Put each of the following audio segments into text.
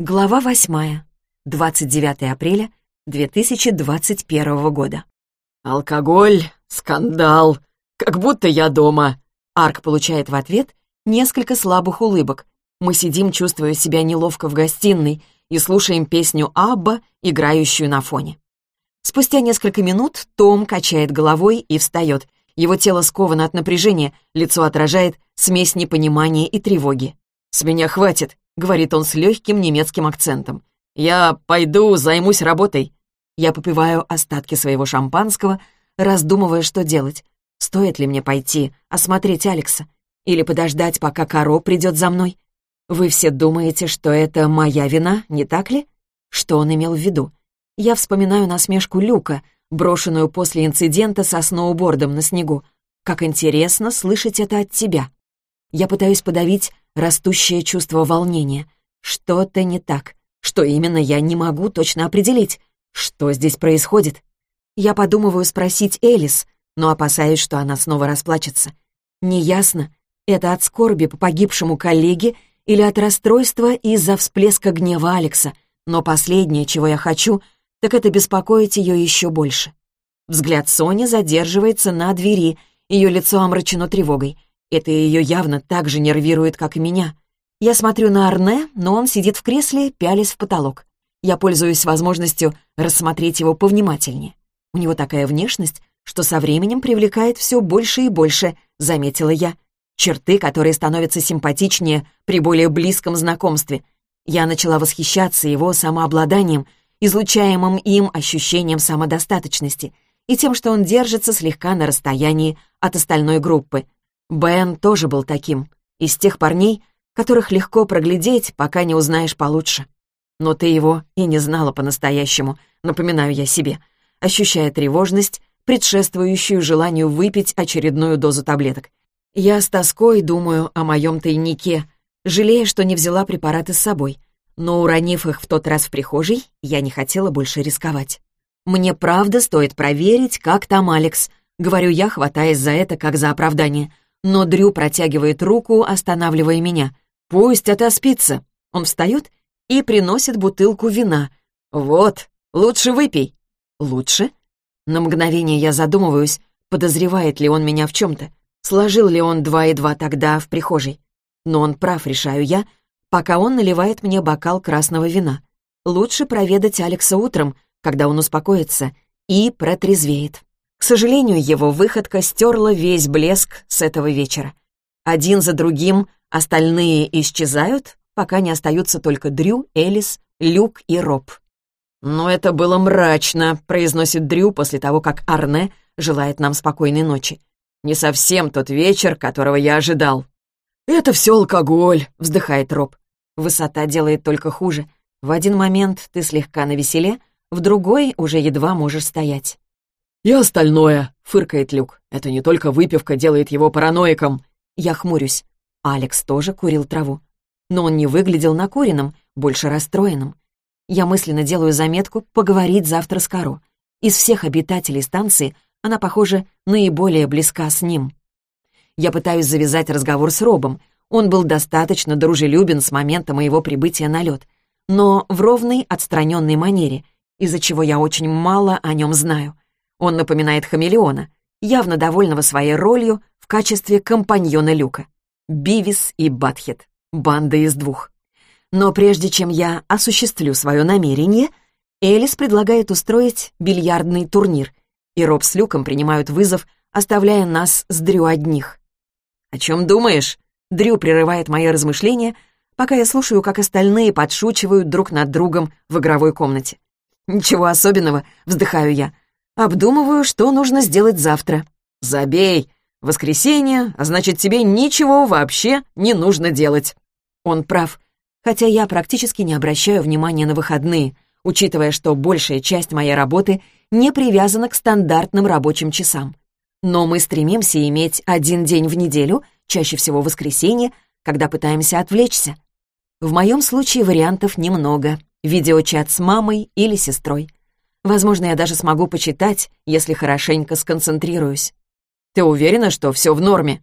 Глава восьмая. 29 апреля 2021 года. «Алкоголь, скандал, как будто я дома». Арк получает в ответ несколько слабых улыбок. Мы сидим, чувствуя себя неловко в гостиной, и слушаем песню Абба, играющую на фоне. Спустя несколько минут Том качает головой и встает. Его тело сковано от напряжения, лицо отражает смесь непонимания и тревоги. «С меня хватит», — говорит он с легким немецким акцентом. «Я пойду, займусь работой». Я попиваю остатки своего шампанского, раздумывая, что делать. Стоит ли мне пойти, осмотреть Алекса? Или подождать, пока Каро придет за мной? Вы все думаете, что это моя вина, не так ли? Что он имел в виду? Я вспоминаю насмешку Люка, брошенную после инцидента со сноубордом на снегу. Как интересно слышать это от тебя. Я пытаюсь подавить растущее чувство волнения. Что-то не так. Что именно, я не могу точно определить. Что здесь происходит? Я подумываю спросить Элис, но опасаюсь, что она снова расплачется. Неясно, это от скорби по погибшему коллеге или от расстройства из-за всплеска гнева Алекса, но последнее, чего я хочу, так это беспокоить ее еще больше. Взгляд Сони задерживается на двери, ее лицо омрачено тревогой. Это ее явно так же нервирует, как и меня. Я смотрю на Арне, но он сидит в кресле, пялясь в потолок. Я пользуюсь возможностью рассмотреть его повнимательнее. У него такая внешность, что со временем привлекает все больше и больше, заметила я. Черты, которые становятся симпатичнее при более близком знакомстве. Я начала восхищаться его самообладанием, излучаемым им ощущением самодостаточности и тем, что он держится слегка на расстоянии от остальной группы. Бен тоже был таким, из тех парней, которых легко проглядеть, пока не узнаешь получше. Но ты его и не знала по-настоящему, напоминаю я себе, ощущая тревожность, предшествующую желанию выпить очередную дозу таблеток. Я с тоской думаю о моем тайнике, жалея, что не взяла препараты с собой, но, уронив их в тот раз в прихожей, я не хотела больше рисковать. «Мне правда стоит проверить, как там Алекс», — говорю я, хватаясь за это как за оправдание — но Дрю протягивает руку, останавливая меня. «Пусть отоспится». Он встает и приносит бутылку вина. «Вот, лучше выпей». «Лучше?» На мгновение я задумываюсь, подозревает ли он меня в чем-то. Сложил ли он два и два тогда в прихожей. Но он прав, решаю я, пока он наливает мне бокал красного вина. Лучше проведать Алекса утром, когда он успокоится, и протрезвеет. К сожалению, его выходка стерла весь блеск с этого вечера. Один за другим остальные исчезают, пока не остаются только Дрю, Элис, Люк и Роб. «Но это было мрачно», — произносит Дрю после того, как Арне желает нам спокойной ночи. «Не совсем тот вечер, которого я ожидал». «Это все алкоголь», — вздыхает Роб. Высота делает только хуже. В один момент ты слегка навеселе, в другой уже едва можешь стоять. «И остальное», — фыркает Люк. «Это не только выпивка делает его параноиком». Я хмурюсь. Алекс тоже курил траву. Но он не выглядел накуренным, больше расстроенным. Я мысленно делаю заметку поговорить завтра с Каро. Из всех обитателей станции она, похоже, наиболее близка с ним. Я пытаюсь завязать разговор с Робом. Он был достаточно дружелюбен с момента моего прибытия на лед, но в ровной, отстраненной манере, из-за чего я очень мало о нем знаю. Он напоминает хамелеона, явно довольного своей ролью в качестве компаньона Люка. Бивис и Батхет. Банда из двух. Но прежде чем я осуществлю свое намерение, Элис предлагает устроить бильярдный турнир, и Роб с Люком принимают вызов, оставляя нас с Дрю одних. «О чем думаешь?» Дрю прерывает мои размышления, пока я слушаю, как остальные подшучивают друг над другом в игровой комнате. «Ничего особенного», — вздыхаю я. Обдумываю, что нужно сделать завтра. Забей. Воскресенье, а значит, тебе ничего вообще не нужно делать. Он прав. Хотя я практически не обращаю внимания на выходные, учитывая, что большая часть моей работы не привязана к стандартным рабочим часам. Но мы стремимся иметь один день в неделю, чаще всего воскресенье, когда пытаемся отвлечься. В моем случае вариантов немного. Видеочат с мамой или сестрой. Возможно, я даже смогу почитать, если хорошенько сконцентрируюсь. Ты уверена, что все в норме?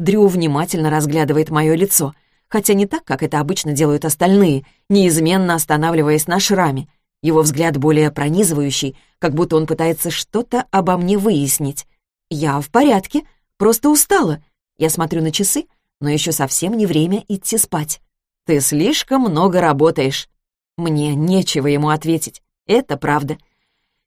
Дрю внимательно разглядывает мое лицо. хотя не так, как это обычно делают остальные, неизменно останавливаясь на шраме. Его взгляд более пронизывающий, как будто он пытается что-то обо мне выяснить. «Я в порядке, просто устала». Я смотрю на часы, но еще совсем не время идти спать. «Ты слишком много работаешь». Мне нечего ему ответить. Это правда.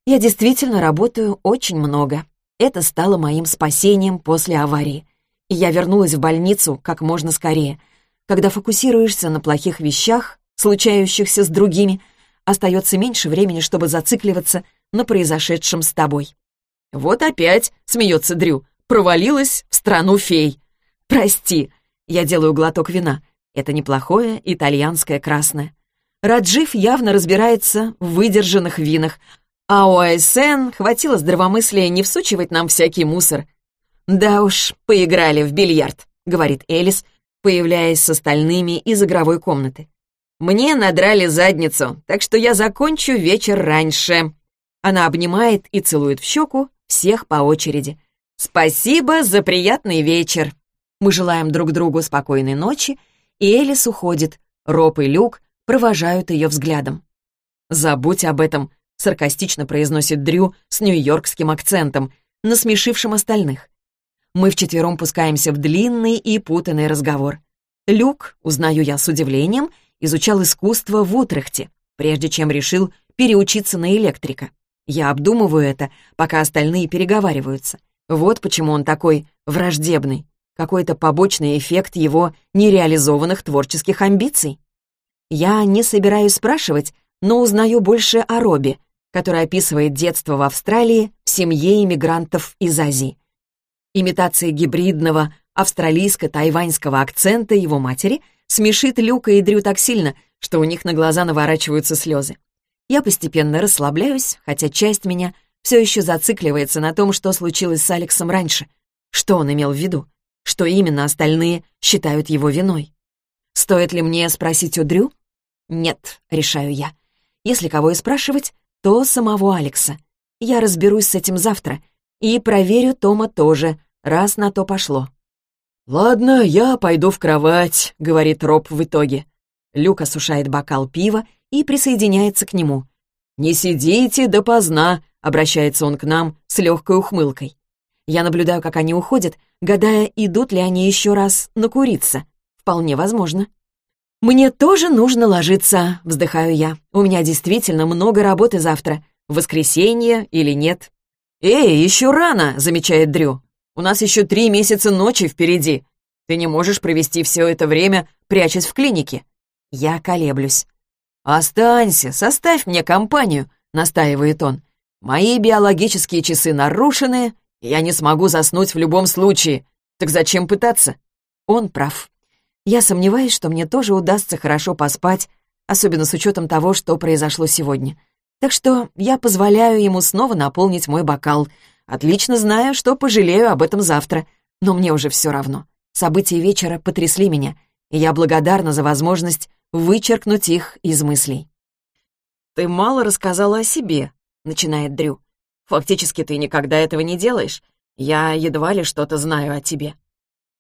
Я действительно работаю очень много. Это стало моим спасением после аварии. И я вернулась в больницу как можно скорее. Когда фокусируешься на плохих вещах, случающихся с другими, остается меньше времени, чтобы зацикливаться на произошедшем с тобой. «Вот опять», — смеется Дрю, — «провалилась в страну фей». «Прости», — я делаю глоток вина. Это неплохое итальянское красное. Раджив явно разбирается в выдержанных винах, а у АСН хватило здравомыслия не всучивать нам всякий мусор. «Да уж, поиграли в бильярд», — говорит Элис, появляясь с остальными из игровой комнаты. «Мне надрали задницу, так что я закончу вечер раньше». Она обнимает и целует в щеку всех по очереди. «Спасибо за приятный вечер». Мы желаем друг другу спокойной ночи, и Элис уходит. Роб и Люк провожают ее взглядом. «Забудь об этом», — саркастично произносит Дрю с нью-йоркским акцентом, насмешившим остальных. Мы вчетвером пускаемся в длинный и путанный разговор. Люк, узнаю я с удивлением, изучал искусство в Утрехте, прежде чем решил переучиться на электрика. Я обдумываю это, пока остальные переговариваются. Вот почему он такой враждебный. Какой-то побочный эффект его нереализованных творческих амбиций. Я не собираюсь спрашивать, но узнаю больше о Робби, который описывает детство в Австралии в семье иммигрантов из Азии. Имитация гибридного австралийско-тайваньского акцента его матери смешит Люка и Дрю так сильно, что у них на глаза наворачиваются слезы. Я постепенно расслабляюсь, хотя часть меня все еще зацикливается на том, что случилось с Алексом раньше. Что он имел в виду? Что именно остальные считают его виной? Стоит ли мне спросить у Дрю? Нет, решаю я. Если кого и спрашивать, то самого Алекса. Я разберусь с этим завтра и проверю Тома тоже, раз на то пошло. «Ладно, я пойду в кровать», — говорит Роб в итоге. Люк осушает бокал пива и присоединяется к нему. «Не сидите допоздна», — обращается он к нам с легкой ухмылкой. Я наблюдаю, как они уходят, гадая, идут ли они еще раз накуриться. Вполне возможно. «Мне тоже нужно ложиться», — вздыхаю я. «У меня действительно много работы завтра. Воскресенье или нет?» «Эй, еще рано», — замечает Дрю. «У нас еще три месяца ночи впереди. Ты не можешь провести все это время, прячась в клинике». Я колеблюсь. «Останься, составь мне компанию», — настаивает он. «Мои биологические часы нарушены, я не смогу заснуть в любом случае. Так зачем пытаться?» Он прав. Я сомневаюсь, что мне тоже удастся хорошо поспать, особенно с учетом того, что произошло сегодня. Так что я позволяю ему снова наполнить мой бокал. Отлично знаю, что пожалею об этом завтра, но мне уже все равно. События вечера потрясли меня, и я благодарна за возможность вычеркнуть их из мыслей. «Ты мало рассказала о себе», — начинает Дрю. Фактически ты никогда этого не делаешь. Я едва ли что-то знаю о тебе».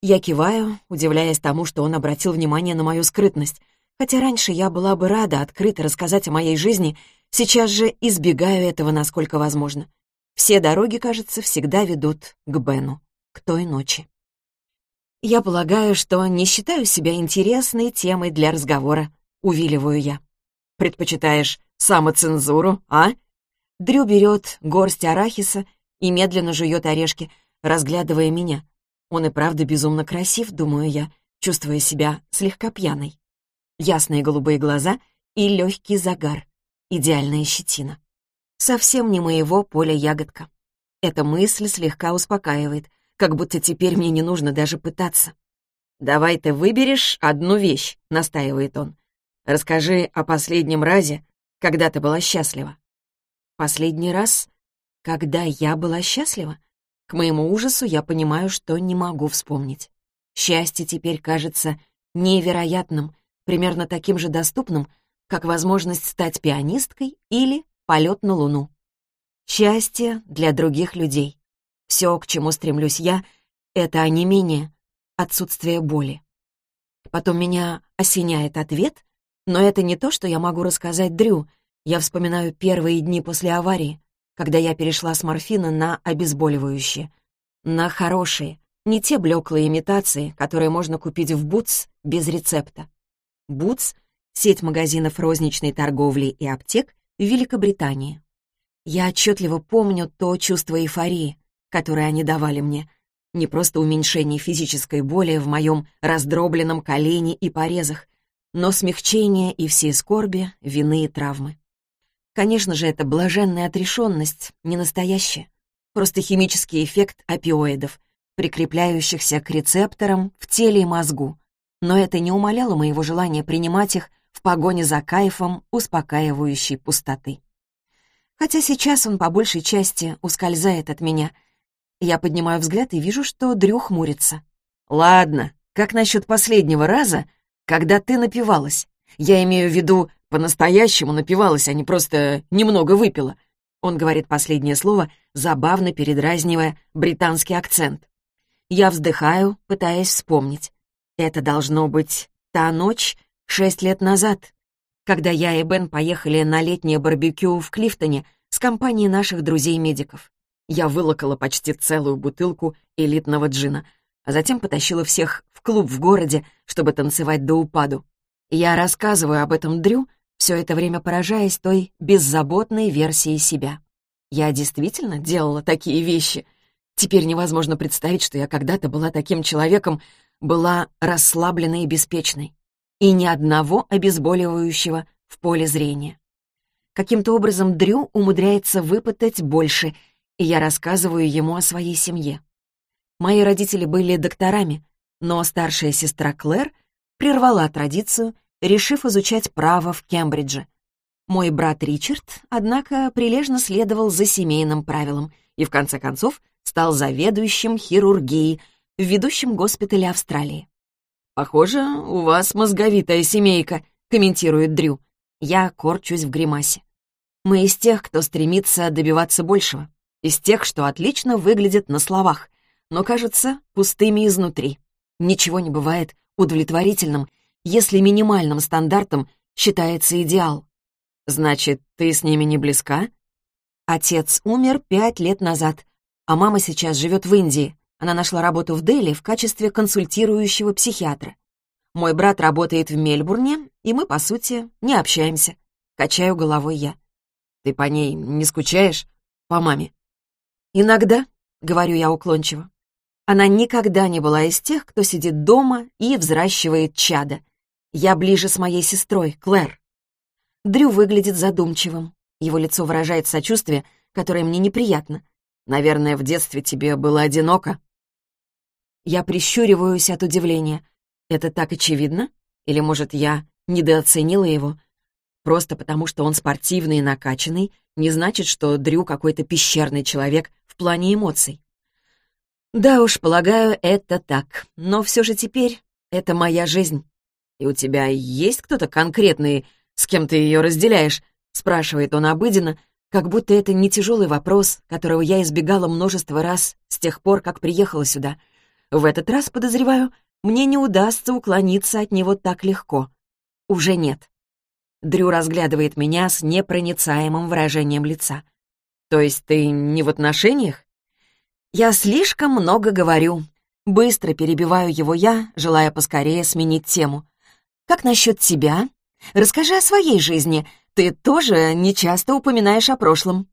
Я киваю, удивляясь тому, что он обратил внимание на мою скрытность. Хотя раньше я была бы рада открыто рассказать о моей жизни, сейчас же избегаю этого насколько возможно. Все дороги, кажется, всегда ведут к Бену, к той ночи. Я полагаю, что не считаю себя интересной темой для разговора, увиливаю я. Предпочитаешь самоцензуру, а? Дрю берет горсть арахиса и медленно жует орешки, разглядывая меня. Он и правда безумно красив, думаю я, чувствуя себя слегка пьяной. Ясные голубые глаза и легкий загар, идеальная щетина. Совсем не моего поля ягодка. Эта мысль слегка успокаивает, как будто теперь мне не нужно даже пытаться. «Давай ты выберешь одну вещь», — настаивает он. «Расскажи о последнем разе, когда ты была счастлива». Последний раз, когда я была счастлива? К моему ужасу я понимаю, что не могу вспомнить. Счастье теперь кажется невероятным, примерно таким же доступным, как возможность стать пианисткой или полет на Луну. Счастье для других людей. Все, к чему стремлюсь я, — это онемение, отсутствие боли. Потом меня осеняет ответ, но это не то, что я могу рассказать Дрю. Я вспоминаю первые дни после аварии, когда я перешла с морфина на обезболивающие. На хорошие, не те блеклые имитации, которые можно купить в Бутс без рецепта. Бутс — сеть магазинов розничной торговли и аптек в Великобритании. Я отчетливо помню то чувство эйфории, которое они давали мне. Не просто уменьшение физической боли в моем раздробленном колене и порезах, но смягчение и всей скорби, вины и травмы. Конечно же, это блаженная отрешенность, не настоящая. Просто химический эффект опиоидов, прикрепляющихся к рецепторам в теле и мозгу. Но это не умаляло моего желания принимать их в погоне за кайфом успокаивающей пустоты. Хотя сейчас он по большей части ускользает от меня. Я поднимаю взгляд и вижу, что Дрю хмурится. «Ладно, как насчет последнего раза, когда ты напивалась? Я имею в виду, по-настоящему напивалась, а не просто немного выпила». Он говорит последнее слово, забавно передразнивая британский акцент. Я вздыхаю, пытаясь вспомнить. Это должно быть та ночь шесть лет назад, когда я и Бен поехали на летнее барбекю в Клифтоне с компанией наших друзей-медиков. Я вылокала почти целую бутылку элитного джина, а затем потащила всех в клуб в городе, чтобы танцевать до упаду. Я рассказываю об этом Дрю, все это время поражаясь той беззаботной версией себя. Я действительно делала такие вещи, Теперь невозможно представить, что я когда-то была таким человеком, была расслабленной и беспечной. И ни одного обезболивающего в поле зрения. Каким-то образом Дрю умудряется выпытать больше, и я рассказываю ему о своей семье. Мои родители были докторами, но старшая сестра Клэр прервала традицию, решив изучать право в Кембридже. Мой брат Ричард, однако, прилежно следовал за семейным правилам и, в конце концов, стал заведующим хирургией в ведущем госпитале Австралии. «Похоже, у вас мозговитая семейка», — комментирует Дрю. Я корчусь в гримасе. Мы из тех, кто стремится добиваться большего. Из тех, что отлично выглядят на словах, но кажутся пустыми изнутри. Ничего не бывает удовлетворительным, если минимальным стандартом считается идеал. Значит, ты с ними не близка? Отец умер пять лет назад, а мама сейчас живет в Индии. Она нашла работу в Дели в качестве консультирующего психиатра. Мой брат работает в Мельбурне, и мы, по сути, не общаемся. Качаю головой я. Ты по ней не скучаешь? По маме? Иногда, говорю я уклончиво. Она никогда не была из тех, кто сидит дома и взращивает чада. Я ближе с моей сестрой, Клэр. Дрю выглядит задумчивым. Его лицо выражает сочувствие, которое мне неприятно. Наверное, в детстве тебе было одиноко?» Я прищуриваюсь от удивления. Это так очевидно? Или, может, я недооценила его? Просто потому, что он спортивный и накачанный, не значит, что Дрю какой-то пещерный человек в плане эмоций. Да уж, полагаю, это так. Но все же теперь это моя жизнь. И у тебя есть кто-то конкретный, с кем ты ее разделяешь? Спрашивает он обыденно, как будто это не тяжелый вопрос, которого я избегала множество раз с тех пор, как приехала сюда. В этот раз, подозреваю, мне не удастся уклониться от него так легко. Уже нет. Дрю разглядывает меня с непроницаемым выражением лица. То есть ты не в отношениях? Я слишком много говорю. Быстро перебиваю его я, желая поскорее сменить тему. Как насчет тебя? Расскажи о своей жизни. Ты тоже нечасто упоминаешь о прошлом».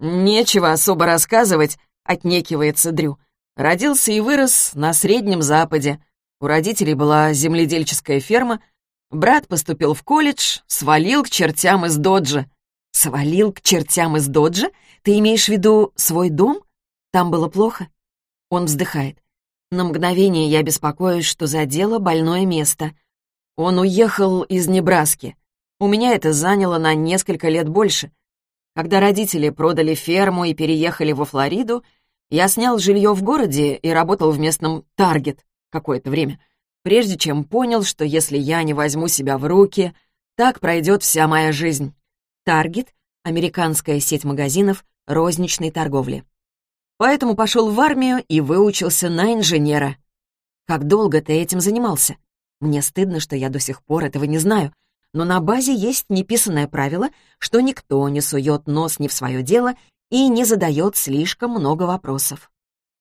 «Нечего особо рассказывать», — отнекивается Дрю. «Родился и вырос на Среднем Западе. У родителей была земледельческая ферма. Брат поступил в колледж, свалил к чертям из Доджа». «Свалил к чертям из Доджа? Ты имеешь в виду свой дом? Там было плохо?» Он вздыхает. На мгновение я беспокоюсь, что задело больное место. Он уехал из Небраски. У меня это заняло на несколько лет больше. Когда родители продали ферму и переехали во Флориду, я снял жилье в городе и работал в местном «Таргет» какое-то время, прежде чем понял, что если я не возьму себя в руки, так пройдет вся моя жизнь. «Таргет» — американская сеть магазинов розничной торговли. Поэтому пошел в армию и выучился на инженера. Как долго ты этим занимался? Мне стыдно, что я до сих пор этого не знаю, но на базе есть неписанное правило, что никто не сует нос не в свое дело и не задает слишком много вопросов.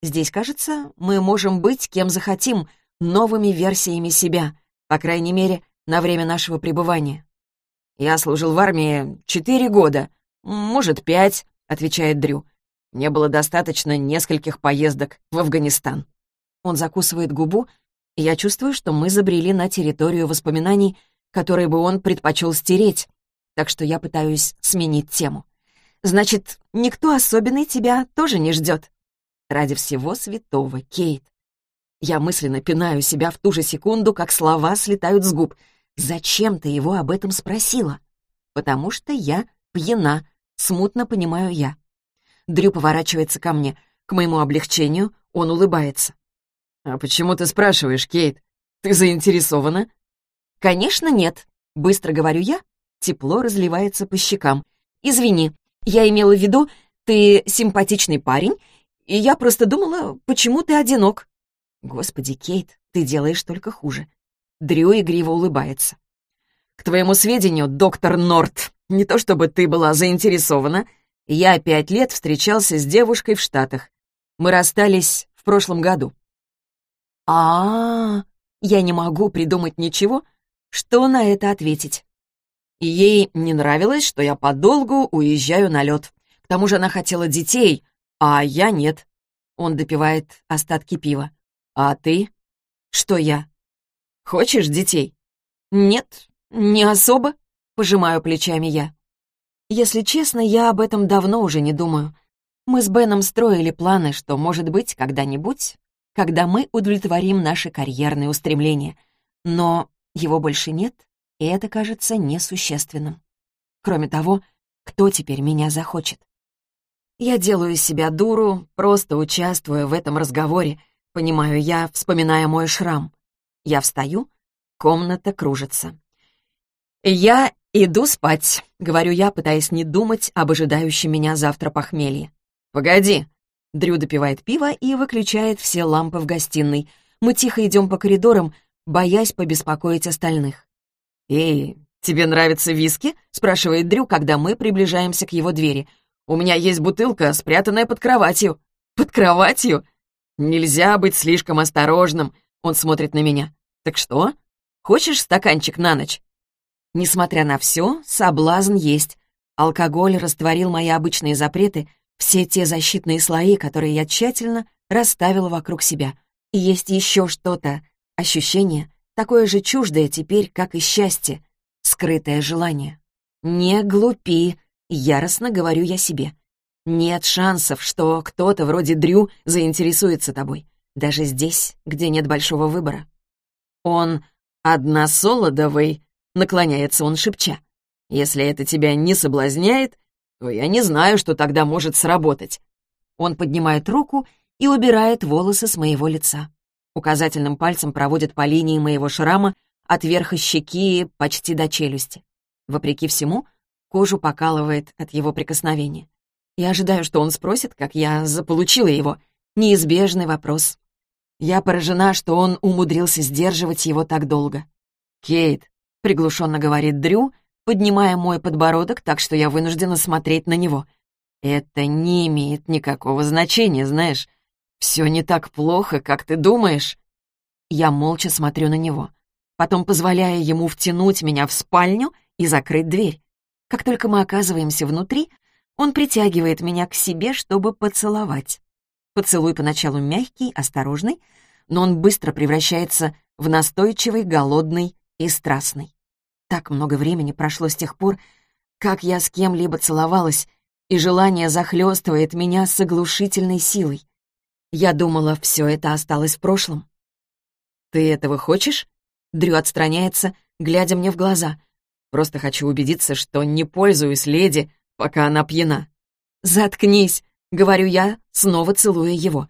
Здесь, кажется, мы можем быть кем захотим, новыми версиями себя, по крайней мере, на время нашего пребывания. «Я служил в армии четыре года, может, пять», — отвечает Дрю. «Мне было достаточно нескольких поездок в Афганистан». Он закусывает губу, я чувствую, что мы забрели на территорию воспоминаний, которые бы он предпочел стереть, так что я пытаюсь сменить тему. «Значит, никто особенный тебя тоже не ждет?» «Ради всего святого, Кейт». Я мысленно пинаю себя в ту же секунду, как слова слетают с губ. «Зачем ты его об этом спросила?» «Потому что я пьяна», — смутно понимаю я. Дрю поворачивается ко мне. К моему облегчению он улыбается. «А почему ты спрашиваешь, Кейт? Ты заинтересована?» «Конечно, нет», — быстро говорю я. Тепло разливается по щекам. «Извини, я имела в виду, ты симпатичный парень, и я просто думала, почему ты одинок». «Господи, Кейт, ты делаешь только хуже». Дрю игриво улыбается. «К твоему сведению, доктор Норт, не то чтобы ты была заинтересована, я пять лет встречался с девушкой в Штатах. Мы расстались в прошлом году». А, Я не могу придумать ничего, что на это ответить? Ей не нравилось, что я подолгу уезжаю на лед. К тому же она хотела детей, а я нет. Он допивает остатки пива. А ты? Что я? Хочешь детей? Нет, не особо, пожимаю плечами я. Если честно, я об этом давно уже не думаю. Мы с Беном строили планы, что, может быть, когда-нибудь, когда мы удовлетворим наши карьерные устремления. Но его больше нет, и это кажется несущественным. Кроме того, кто теперь меня захочет? Я делаю из себя дуру, просто участвуя в этом разговоре, понимаю я, вспоминая мой шрам. Я встаю, комната кружится. «Я иду спать», — говорю я, пытаясь не думать об ожидающем меня завтра похмелье. «Погоди». Дрю допивает пиво и выключает все лампы в гостиной. Мы тихо идем по коридорам, боясь побеспокоить остальных. «Эй, тебе нравятся виски?» — спрашивает Дрю, когда мы приближаемся к его двери. «У меня есть бутылка, спрятанная под кроватью». «Под кроватью?» «Нельзя быть слишком осторожным», — он смотрит на меня. «Так что? Хочешь стаканчик на ночь?» Несмотря на все, соблазн есть. Алкоголь растворил мои обычные запреты, все те защитные слои, которые я тщательно расставила вокруг себя. И есть еще что-то, Ощущение такое же чуждое теперь, как и счастье, скрытое желание. «Не глупи», — яростно говорю я себе. «Нет шансов, что кто-то вроде Дрю заинтересуется тобой, даже здесь, где нет большого выбора». Он односолодовый, наклоняется он шепча. «Если это тебя не соблазняет, то я не знаю, что тогда может сработать». Он поднимает руку и убирает волосы с моего лица. Указательным пальцем проводит по линии моего шрама от верха щеки почти до челюсти. Вопреки всему, кожу покалывает от его прикосновения. Я ожидаю, что он спросит, как я заполучила его. Неизбежный вопрос. Я поражена, что он умудрился сдерживать его так долго. «Кейт», — приглушенно говорит Дрю, поднимая мой подбородок так, что я вынуждена смотреть на него. «Это не имеет никакого значения, знаешь. «Все не так плохо, как ты думаешь?» Я молча смотрю на него, потом позволяя ему втянуть меня в спальню и закрыть дверь. Как только мы оказываемся внутри, он притягивает меня к себе, чтобы поцеловать. Поцелуй поначалу мягкий, осторожный, но он быстро превращается в настойчивый, голодный и страстный. Так много времени прошло с тех пор, как я с кем-либо целовалась, и желание захлестывает меня с оглушительной силой. Я думала, все это осталось в прошлом. «Ты этого хочешь?» Дрю отстраняется, глядя мне в глаза. «Просто хочу убедиться, что не пользуюсь леди, пока она пьяна». «Заткнись!» — говорю я, снова целуя его.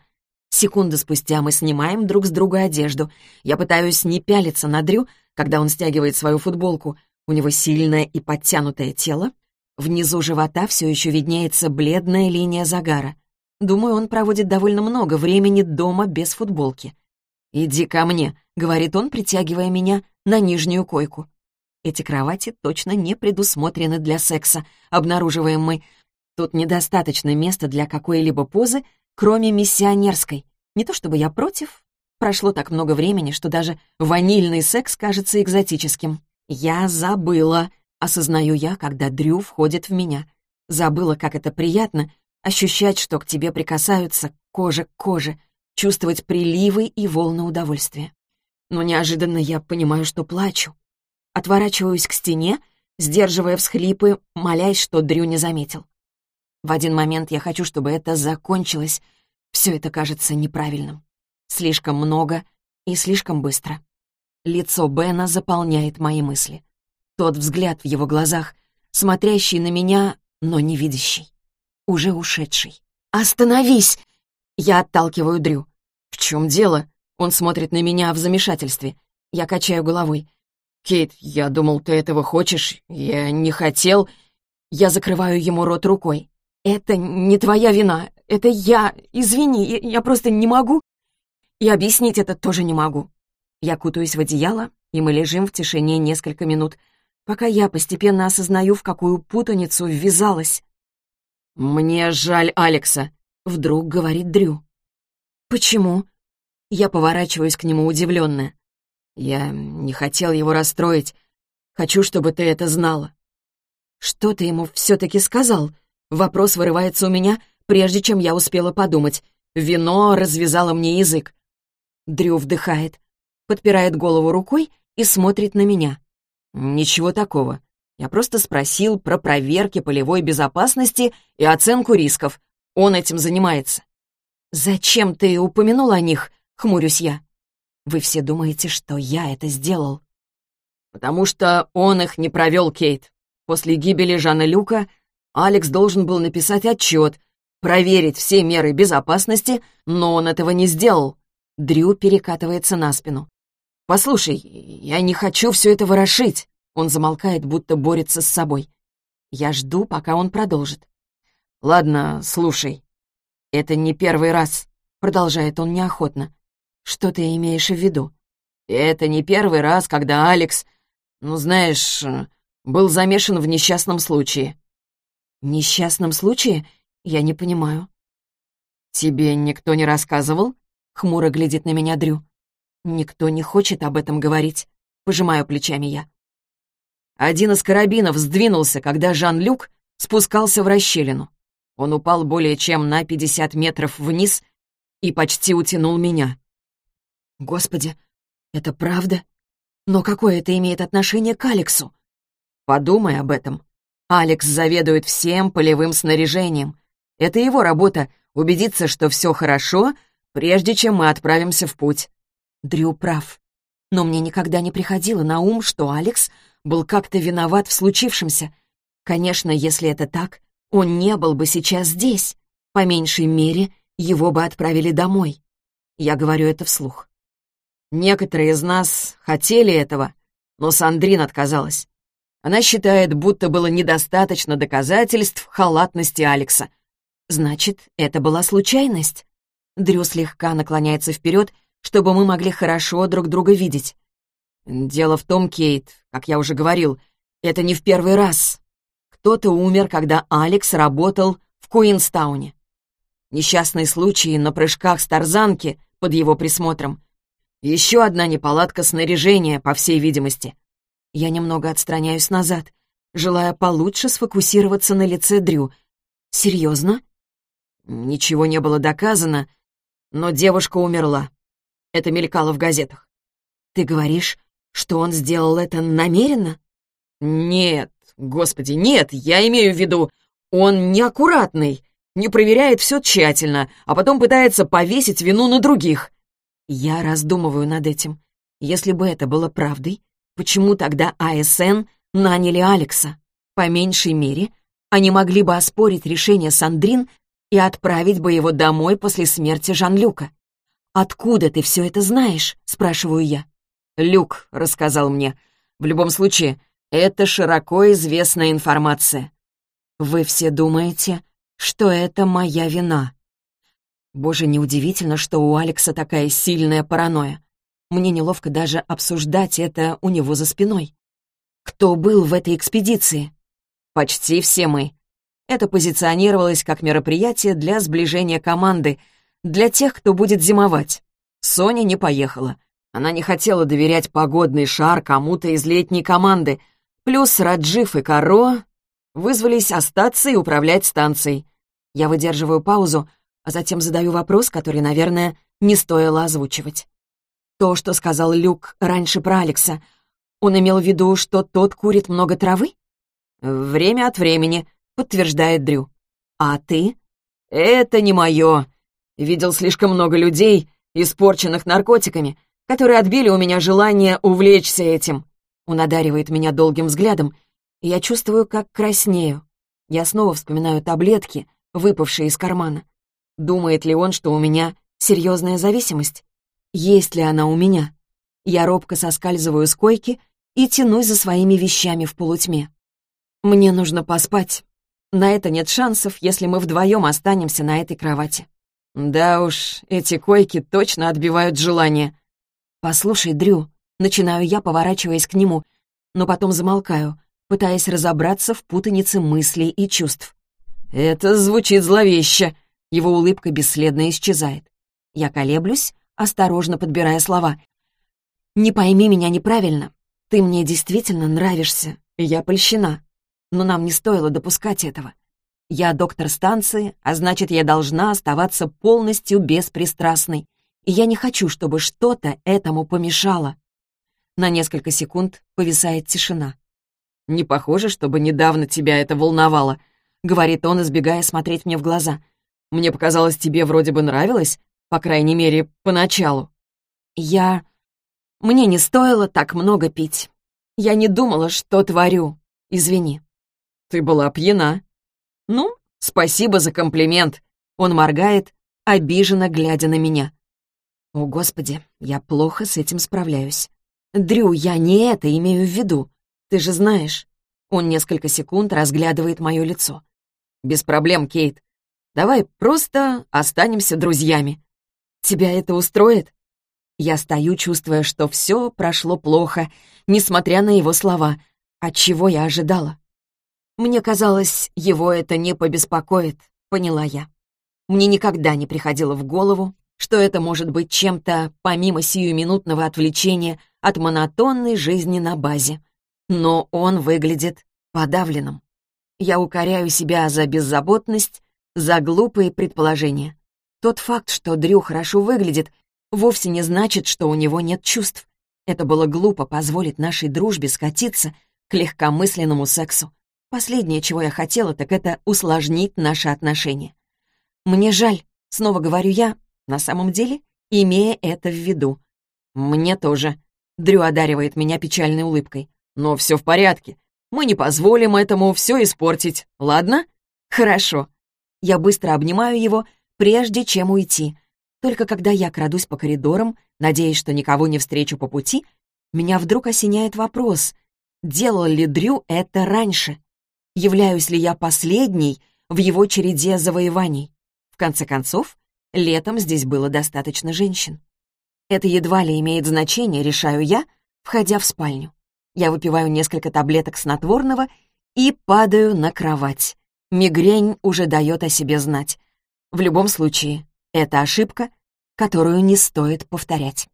Секунду спустя мы снимаем друг с друга одежду. Я пытаюсь не пялиться на Дрю, когда он стягивает свою футболку. У него сильное и подтянутое тело. Внизу живота все еще виднеется бледная линия загара. Думаю, он проводит довольно много времени дома без футболки. «Иди ко мне», — говорит он, притягивая меня на нижнюю койку. Эти кровати точно не предусмотрены для секса, обнаруживаем мы. Тут недостаточно места для какой-либо позы, кроме миссионерской. Не то чтобы я против, прошло так много времени, что даже ванильный секс кажется экзотическим. Я забыла, осознаю я, когда Дрю входит в меня. Забыла, как это приятно ощущать, что к тебе прикасаются кожа к коже, чувствовать приливы и волны удовольствия. Но неожиданно я понимаю, что плачу. Отворачиваюсь к стене, сдерживая всхлипы, молясь, что Дрю не заметил. В один момент я хочу, чтобы это закончилось. Все это кажется неправильным. Слишком много и слишком быстро. Лицо Бена заполняет мои мысли. Тот взгляд в его глазах, смотрящий на меня, но не видящий. Уже ушедший. «Остановись!» Я отталкиваю Дрю. «В чем дело?» Он смотрит на меня в замешательстве. Я качаю головой. «Кейт, я думал, ты этого хочешь. Я не хотел...» Я закрываю ему рот рукой. «Это не твоя вина. Это я. Извини, я просто не могу. И объяснить это тоже не могу». Я кутаюсь в одеяло, и мы лежим в тишине несколько минут, пока я постепенно осознаю, в какую путаницу ввязалась. «Мне жаль Алекса», — вдруг говорит Дрю. «Почему?» Я поворачиваюсь к нему удивленная. «Я не хотел его расстроить. Хочу, чтобы ты это знала». «Что ты ему все-таки сказал?» Вопрос вырывается у меня, прежде чем я успела подумать. Вино развязало мне язык. Дрю вдыхает, подпирает голову рукой и смотрит на меня. «Ничего такого. Я просто спросил про проверки полевой безопасности и оценку рисков. Он этим занимается». «Зачем ты упомянул о них?» — хмурюсь я. «Вы все думаете, что я это сделал?» «Потому что он их не провел, Кейт. После гибели Жана Люка Алекс должен был написать отчет, проверить все меры безопасности, но он этого не сделал. Дрю перекатывается на спину. «Послушай, я не хочу все это ворошить». Он замолкает, будто борется с собой. Я жду, пока он продолжит. «Ладно, слушай. Это не первый раз», — продолжает он неохотно. «Что ты имеешь в виду?» «Это не первый раз, когда Алекс, ну, знаешь, был замешан в несчастном случае. «Несчастном случае? Я не понимаю». «Тебе никто не рассказывал?» — хмуро глядит на меня Дрю. «Никто не хочет об этом говорить», — пожимаю плечами я. Один из карабинов сдвинулся, когда Жан-Люк спускался в расщелину. Он упал более чем на 50 метров вниз и почти утянул меня. «Господи, это правда? Но какое это имеет отношение к Алексу?» «Подумай об этом», Алекс заведует всем полевым снаряжением. Это его работа — убедиться, что все хорошо, прежде чем мы отправимся в путь. Дрю прав. Но мне никогда не приходило на ум, что Алекс был как-то виноват в случившемся. Конечно, если это так, он не был бы сейчас здесь. По меньшей мере, его бы отправили домой. Я говорю это вслух. Некоторые из нас хотели этого, но Сандрин отказалась. Она считает, будто было недостаточно доказательств халатности Алекса. Значит, это была случайность? Дрю слегка наклоняется вперед, чтобы мы могли хорошо друг друга видеть. Дело в том, Кейт, как я уже говорил, это не в первый раз. Кто-то умер, когда Алекс работал в Куинстауне. Несчастный случай на прыжках с тарзанки под его присмотром. Еще одна неполадка снаряжения, по всей видимости. Я немного отстраняюсь назад, желая получше сфокусироваться на лице Дрю. «Серьезно?» Ничего не было доказано, но девушка умерла. Это мелькало в газетах. «Ты говоришь, что он сделал это намеренно?» «Нет, господи, нет, я имею в виду, он неаккуратный, не проверяет все тщательно, а потом пытается повесить вину на других». Я раздумываю над этим. Если бы это было правдой, Почему тогда АСН наняли Алекса? По меньшей мере, они могли бы оспорить решение Сандрин и отправить бы его домой после смерти Жан-Люка. «Откуда ты все это знаешь?» — спрашиваю я. «Люк рассказал мне. В любом случае, это широко известная информация». «Вы все думаете, что это моя вина?» Боже, неудивительно, что у Алекса такая сильная паранойя. Мне неловко даже обсуждать это у него за спиной. Кто был в этой экспедиции? Почти все мы. Это позиционировалось как мероприятие для сближения команды, для тех, кто будет зимовать. Соня не поехала. Она не хотела доверять погодный шар кому-то из летней команды. Плюс Раджив и Каро вызвались остаться и управлять станцией. Я выдерживаю паузу, а затем задаю вопрос, который, наверное, не стоило озвучивать. То, что сказал Люк раньше про Алекса, он имел в виду, что тот курит много травы? «Время от времени», — подтверждает Дрю. «А ты?» «Это не мое. Видел слишком много людей, испорченных наркотиками, которые отбили у меня желание увлечься этим». Он одаривает меня долгим взглядом, и я чувствую, как краснею. Я снова вспоминаю таблетки, выпавшие из кармана. Думает ли он, что у меня серьезная зависимость? Есть ли она у меня? Я робко соскальзываю с койки и тянусь за своими вещами в полутьме. Мне нужно поспать. На это нет шансов, если мы вдвоем останемся на этой кровати. Да уж, эти койки точно отбивают желание. Послушай, Дрю, начинаю я, поворачиваясь к нему, но потом замолкаю, пытаясь разобраться в путанице мыслей и чувств. Это звучит зловеще. Его улыбка бесследно исчезает. Я колеблюсь, осторожно подбирая слова. «Не пойми меня неправильно. Ты мне действительно нравишься, я польщена. Но нам не стоило допускать этого. Я доктор станции, а значит, я должна оставаться полностью беспристрастной. И я не хочу, чтобы что-то этому помешало». На несколько секунд повисает тишина. «Не похоже, чтобы недавно тебя это волновало», — говорит он, избегая смотреть мне в глаза. «Мне показалось, тебе вроде бы нравилось, по крайней мере, поначалу». «Я... Мне не стоило так много пить. Я не думала, что творю. Извини». «Ты была пьяна». «Ну, спасибо за комплимент». Он моргает, обиженно глядя на меня. «О, Господи, я плохо с этим справляюсь. Дрю, я не это имею в виду. Ты же знаешь». Он несколько секунд разглядывает мое лицо. «Без проблем, Кейт. Давай просто останемся друзьями. Тебя это устроит?» Я стою, чувствуя, что все прошло плохо, несмотря на его слова. От чего я ожидала? Мне казалось, его это не побеспокоит, поняла я. Мне никогда не приходило в голову, что это может быть чем-то помимо сиюминутного отвлечения от монотонной жизни на базе. Но он выглядит подавленным. Я укоряю себя за беззаботность, за глупые предположения. Тот факт, что Дрю хорошо выглядит, вовсе не значит, что у него нет чувств. Это было глупо позволить нашей дружбе скатиться к легкомысленному сексу. Последнее, чего я хотела, так это усложнить наши отношения. Мне жаль, снова говорю я, на самом деле, имея это в виду. Мне тоже. Дрю одаривает меня печальной улыбкой. Но все в порядке. Мы не позволим этому все испортить, ладно? Хорошо. Я быстро обнимаю его, прежде чем уйти. Только когда я крадусь по коридорам, надеясь, что никого не встречу по пути, меня вдруг осеняет вопрос, делал ли Дрю это раньше? Являюсь ли я последней в его череде завоеваний? В конце концов, летом здесь было достаточно женщин. Это едва ли имеет значение, решаю я, входя в спальню. Я выпиваю несколько таблеток снотворного и падаю на кровать. Мигрень уже дает о себе знать. В любом случае, это ошибка, которую не стоит повторять.